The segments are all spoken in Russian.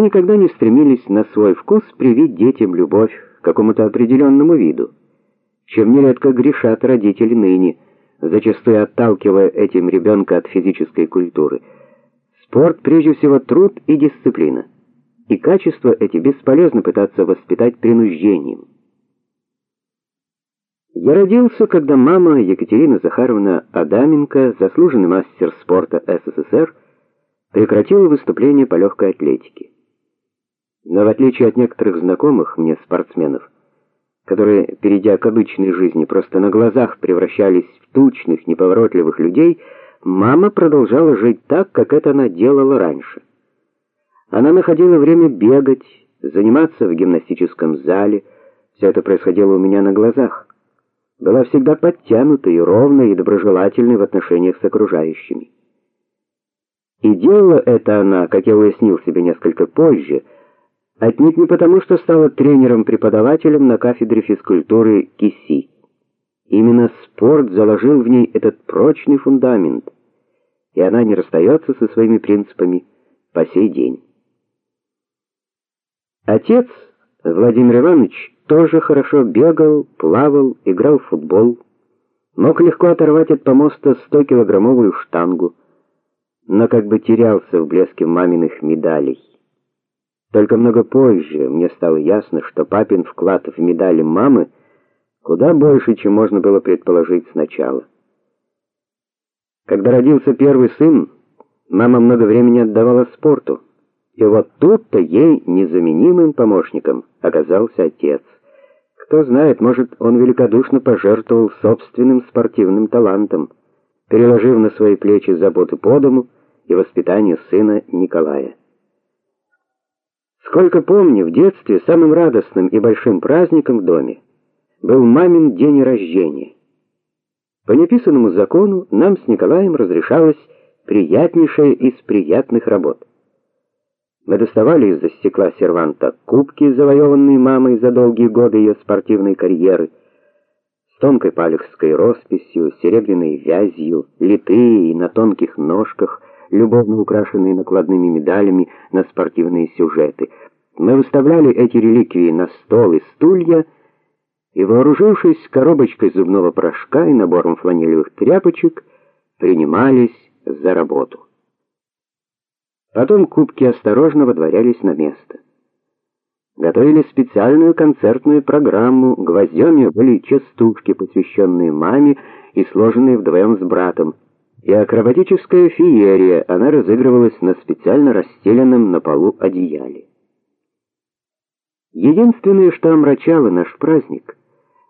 мы никогда не стремились на свой вкус привить детям любовь к какому-то определенному виду, чем нередко грешат родители ныне, зачастую отталкивая этим ребенка от физической культуры. Спорт прежде всего труд и дисциплина. И качества эти бесполезно пытаться воспитать принуждением. Я родился, когда мама Екатерина Захаровна Адаменко, заслуженный мастер спорта СССР, прекратила выступления по легкой атлетике. Но в отличие от некоторых знакомых мне спортсменов, которые, перейдя к обычной жизни, просто на глазах превращались в тучных, неповоротливых людей, мама продолжала жить так, как это она делала раньше. Она находила время бегать, заниматься в гимнастическом зале. Все это происходило у меня на глазах. Была всегда подтянутой, ровной и доброжелательной в отношениях с окружающими. И делала это она, как я уяснил себе несколько позже, отнюдь не потому, что стала тренером-преподавателем на кафедре физкультуры КИСИ. Именно спорт заложил в ней этот прочный фундамент, и она не расстается со своими принципами по сей день. Отец Владимир Иванович тоже хорошо бегал, плавал, играл в футбол, мог легко оторвать от помоста 100-килограммовую штангу но как бы терялся в блеске маминых медалей. Только много позже мне стало ясно, что папин вклад в медали мамы куда больше, чем можно было предположить сначала. Когда родился первый сын, мама много времени отдавала спорту. И вот тут-то ей незаменимым помощником оказался отец. Кто знает, может, он великодушно пожертвовал собственным спортивным талантом, переложив на свои плечи заботу по дому и воспитанию сына Николая. Сколько помню, в детстве самым радостным и большим праздником в доме был мамин день рождения. По неписанному закону нам с Николаем разрешалось приятнейшая из приятных работ. Мы доставали из-за стекла серванта кубки, завоеванные мамой за долгие годы ее спортивной карьеры, с тонкой палехской росписью, серебряной вязью, литые и на тонких ножках, любовно украшенные накладными медалями на спортивные сюжеты. Мы выставляли эти реликвии на стол и стулья, и вооружившись коробочкой зубного порошка и набором фланелевых тряпочек, принимались за работу. Потом кубки осторожно водворялись на место. Готовили специальную концертную программу, гвоздями были частушки, посвященные маме и сложенные вдвоем с братом и акробатическая феерия, она разыгрывалась на специально расстеленном на полу одеяле. Единственное, что омрачало наш праздник,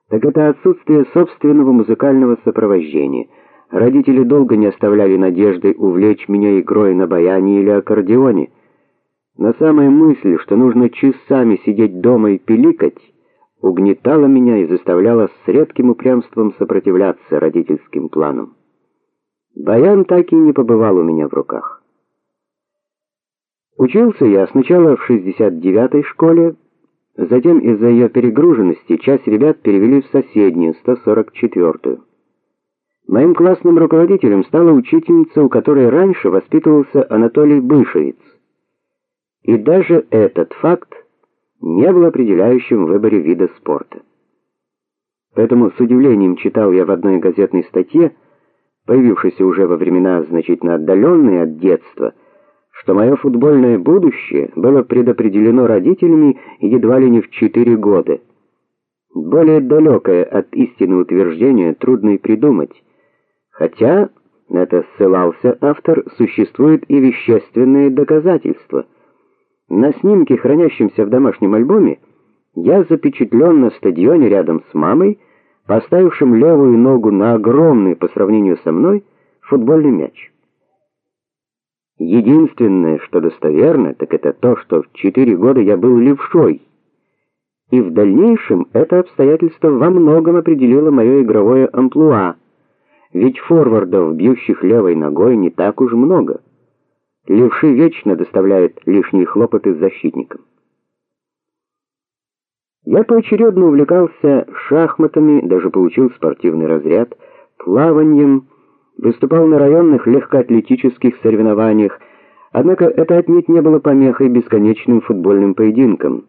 так это отсутствие собственного музыкального сопровождения. Родители долго не оставляли надежды увлечь меня игрой на баяне или аккордеоне. Но самая мысль, что нужно часами сидеть дома и пиликать, угнетала меня и заставляла с редким упрямством сопротивляться родительским планам. Баян так и не побывал у меня в руках. Учился я сначала в 69-й школе, затем из-за ее перегруженности часть ребят перевели в соседнюю, 144-ю. Моим классным руководителем стала учительница, у которой раньше воспитывался Анатолий Бышевец. И даже этот факт не был определяющим в выборе вида спорта. Поэтому с удивлением читал я в одной газетной статье, появившийся уже во времена значительно отдаленные от детства, что мое футбольное будущее было предопределено родителями едва ли не в четыре года. Более далекое от истины утверждение трудно и придумать. Хотя, это ссылался автор, существует и вещественные доказательства. На снимке, хранящемся в домашнем альбоме, я запечатлен на стадионе рядом с мамой, поставившим левую ногу на огромный по сравнению со мной футбольный мяч. Единственное, что достоверно, так это то, что в четыре года я был левшой. И в дальнейшем это обстоятельство во многом определило мое игровое амплуа. Ведь форвардов, бьющих левой ногой, не так уж много. Левши вечно доставляют лишние хлопоты защитникам. Я поочередно увлекался шахматами, даже получил спортивный разряд, плаванием, выступал на районных легкоатлетических соревнованиях, Однако это отнюдь не было помехой бесконечным футбольным поединкам.